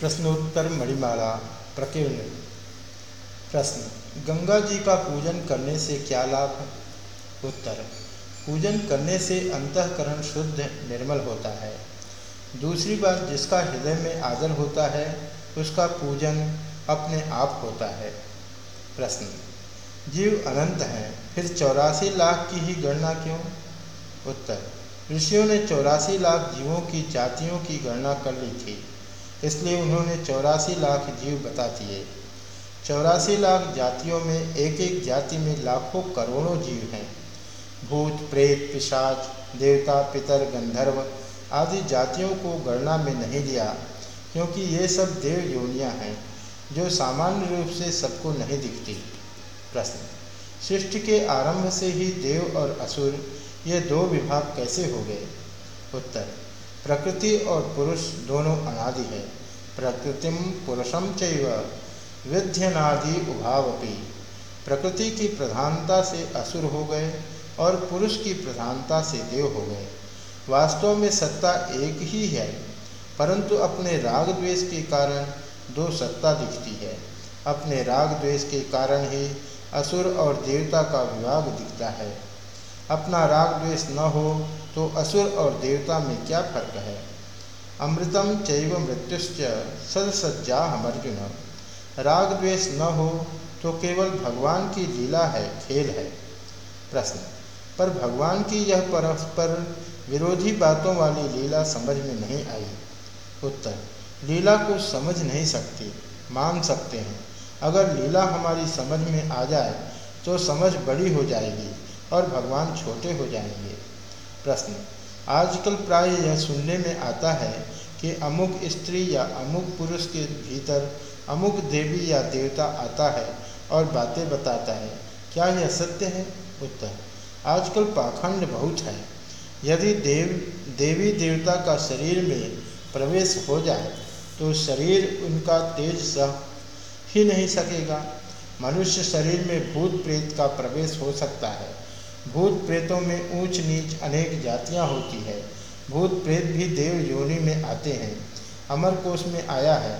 प्रश्नोत्तर मणिमाला प्रकीर्ण प्रश्न, गंगा जी का पूजन करने से क्या लाभ उत्तर, पूजन करने से अंतकरण शुद्ध, निर्मल होता है। दूसरी बात, जिसका हृदय में आदर होता है, उसका पूजन अपने आप होता है। प्रश्न, जीव अनंत हैं, फिर चौरासी लाख की ही गणना क्यों? उत्तर, ऋषियों ने चौरासी लाख जीवों की जातियों की गणना कर ली थी। इसलिए उन्होंने चौरासी लाख जीव बता दिए। चौरासी लाख जातियों में एक एक जाति में लाखों करोड़ों जीव हैं। भूत, प्रेत, पिशाच, देवता, पितर, गंधर्व आदि जातियों को गणना में नहीं लिया, क्योंकि ये सब देव योनियाँ हैं, जो सामान्य रूप से सबको नहीं दिखती। प्रश्न, सृष्टि के आरंभ से ही देव और असुर ये दो विभाग कैसे हो गए? उत्तर प्रकृति और पुरुष दोनों अनादि है। प्रकृतिम पुरुषम चैव, विध्यनादि उभावपी। प्रकृति की प्रधानता से असुर हो गए और पुरुष की प्रधानता से देव हो गए। वास्तव में सत्ता एक ही है, परंतु अपने राग द्वेष के कारण दो सत्ता दिखती है। अपने राग द्वेष के कारण ही असुर और देवता का विभाग दिखता है। अपना राग द्वेष न हो तो असुर और देवता में क्या फ़र्क है? अमृतम चैव मृत्युश्च सदसज्जा अर्जुन राग द्वेष न हो तो केवल भगवान की लीला है, खेल है। प्रश्न। पर भगवान की यह परस्पर विरोधी बातों वाली लीला समझ में नहीं आई। उत्तर। लीला को समझ नहीं सकती, मान सकते हैं। अगर लीला हमारी समझ में आ जाए तो समझ बड़ी हो जाएगी। और भगवान छोटे हो जाएँगे। प्रश्न, आजकल प्राय यह सुनने में आता है कि अमुक स्त्री या अमुक पुरुष के भीतर अमुक देवी या देवता आता है और बातें बताता है। क्या यह सत्य है? उत्तर, आजकल पाखंड बहुत है। यदि देव, देवी देवता का शरीर में प्रवेश हो जाए तो शरीर उनका तेज सह ही नहीं सकेगा। मनुष्य शरीर में भूत प्रेत का प्रवेश हो सकता है। भूत प्रेतों में ऊंच नीच अनेक जातियाँ होती है। भूत प्रेत भी देव योनि में आते हैं। अमर कोश में आया है।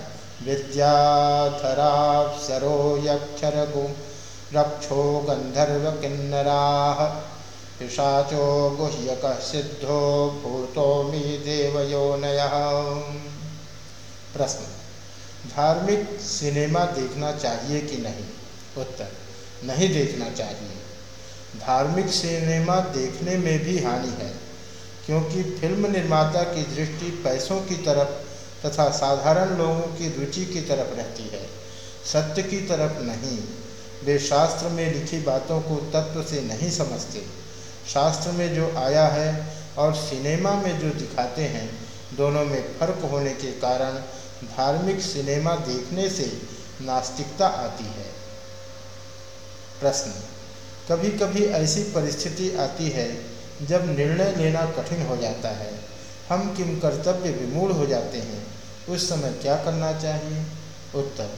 सरो यक्षर गु रक्षो गंधर्व किन्नरा पिशाचो गुह्यक सिद्धो भूतो मी देवयोनय प्रश्न, धार्मिक सिनेमा देखना चाहिए कि नहीं? उत्तर, नहीं देखना चाहिए। धार्मिक सिनेमा देखने में भी हानि है, क्योंकि फ़िल्म निर्माता की दृष्टि पैसों की तरफ़ तथा साधारण लोगों की रुचि की तरफ़ रहती है। सत्य की तरफ़ नहीं। वे शास्त्र में लिखी बातों को तत्व से नहीं समझते। शास्त्र में जो आया है और सिनेमा में जो दिखाते हैं, दोनों में फ़र्क होने के कारण धार्मिक सिनेमा देखने से नास्तिकता आती है। प्रश्न कभी कभी ऐसी परिस्थिति आती है जब निर्णय लेना कठिन हो जाता है। हम किम कर्तव्य विमूढ़ हो जाते हैं। उस समय क्या करना चाहिए? उत्तर,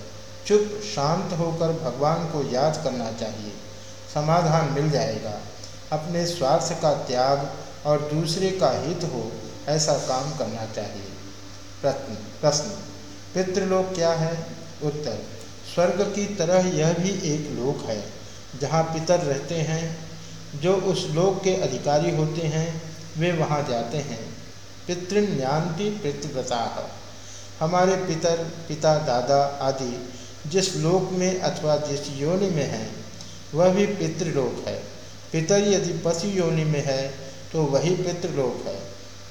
चुप शांत होकर भगवान को याद करना चाहिए। समाधान मिल जाएगा। अपने स्वार्थ का त्याग और दूसरे का हित हो ऐसा काम करना चाहिए। प्रश्न प्रश्न, पितृलोक क्या है? उत्तर, स्वर्ग की तरह यह भी एक लोक है। जहाँ पितर रहते हैं, जो उस लोक के अधिकारी होते हैं, वे वहाँ जाते हैं। पितृन्यांति पितृव्रता। हमारे पितर, पिता, दादा आदि जिस लोक में अथवा जिस योनि में हैं, वह भी पितृलोक है। पितर यदि पशु योनि में है तो वही पितृलोक है।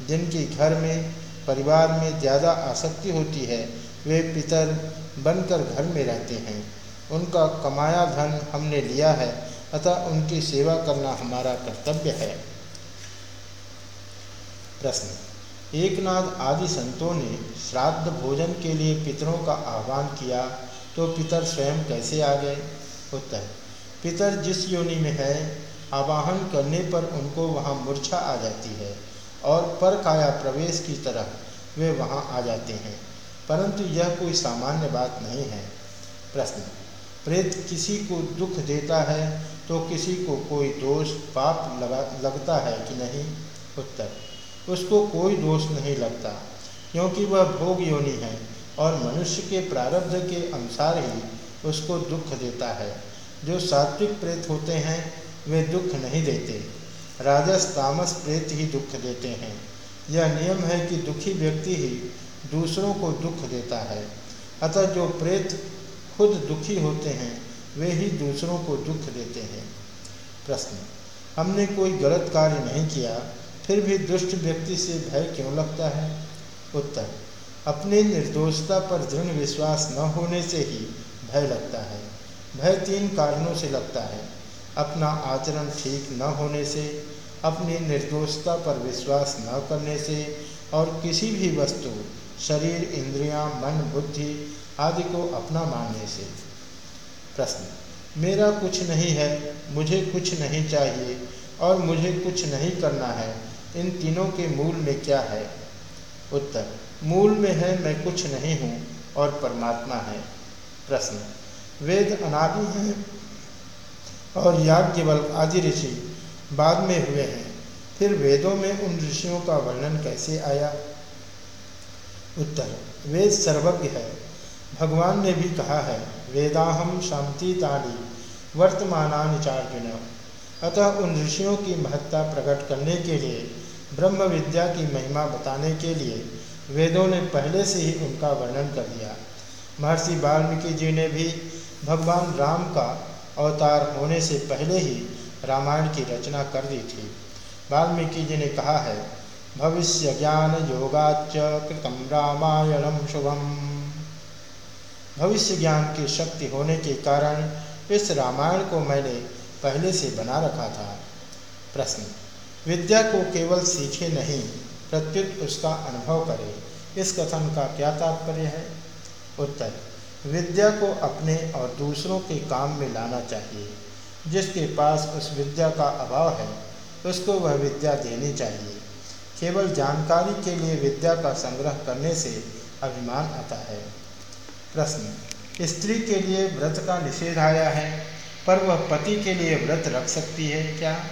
जिनकी घर में, परिवार में ज़्यादा आसक्ति होती है, वे पितर बनकर घर में रहते हैं। उनका कमाया धन हमने लिया है, अतः उनकी सेवा करना हमारा कर्तव्य है। प्रश्न। एकनाथ आदि संतों ने श्राद्ध भोजन के लिए पितरों का आह्वान किया तो पितर स्वयं कैसे आ गए? उत्तर। पितर जिस योनि में है, आवाहन करने पर उनको वहाँ मूर्छा आ जाती है और पर काया प्रवेश की तरह वे वहाँ आ जाते हैं, परंतु यह कोई सामान्य बात नहीं है। प्रश्न। प्रेत किसी को दुख देता है तो किसी को कोई दोष पाप लगा, लगता है कि नहीं? उत्तर, उसको कोई दोष नहीं लगता, क्योंकि वह भोग योनि है और मनुष्य के प्रारब्ध के अनुसार ही उसको दुख देता है। जो सात्विक प्रेत होते हैं, वे दुख नहीं देते। राजस तामस प्रेत ही दुख देते हैं। यह नियम है कि दुखी व्यक्ति ही दूसरों को दुख देता है। अतः जो प्रेत खुद दुखी होते हैं वे ही दूसरों को दुख देते हैं। प्रश्न हमने कोई गलत कार्य नहीं किया फिर भी दुष्ट व्यक्ति से भय क्यों लगता है? उत्तर अपनी निर्दोषता पर दृढ़ विश्वास न होने से ही भय लगता है। भय तीन कारणों से लगता है। अपना आचरण ठीक न होने से अपनी निर्दोषता पर विश्वास न करने से और किसी भी वस्तु शरीर इंद्रियाँ, मन बुद्धि आदि को अपना मानने से। प्रश्न, मेरा कुछ नहीं है, मुझे कुछ नहीं चाहिए और मुझे कुछ नहीं करना है, इन तीनों के मूल में क्या है? उत्तर, मूल में है, मैं कुछ नहीं हूँ और परमात्मा है। प्रश्न, वेद अनादि हैं और याज्ञवल आदि ऋषि बाद में हुए हैं, फिर वेदों में उन ऋषियों का वर्णन कैसे आया? उत्तर, वेद सर्वज्ञ है भगवान ने भी कहा है वेदाहम शांति ताड़ी वर्तमान चार्जुन। अतः उन ऋषियों की महत्ता प्रकट करने के लिए ब्रह्म विद्या की महिमा बताने के लिए, वेदों ने पहले से ही उनका वर्णन कर दिया। महर्षि वाल्मीकि जी ने भी भगवान राम का अवतार होने से पहले ही रामायण की रचना कर दी थी। वाल्मीकि जी ने कहा है, भविष्य ज्ञान योगाच कृतम रामायणम शुभम। भविष्य ज्ञान की शक्ति होने के कारण इस रामायण को मैंने पहले से बना रखा था। प्रश्न, विद्या को केवल सीखे नहीं, प्रत्युत उसका अनुभव करे, इस कथन का क्या तात्पर्य है? उत्तर, विद्या को अपने और दूसरों के काम में लाना चाहिए। जिसके पास उस विद्या का अभाव है, उसको वह विद्या देनी चाहिए। केवल जानकारी के लिए विद्या का संग्रह करने से अभिमान आता है। प्रश्न। स्त्री के लिए व्रत का निषेध आया है, पर वह पति के लिए व्रत रख सकती है क्या?